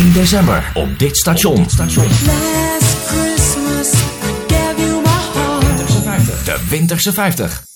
in december op dit station. Last Christmas I gave you my heart. De Winterse 50.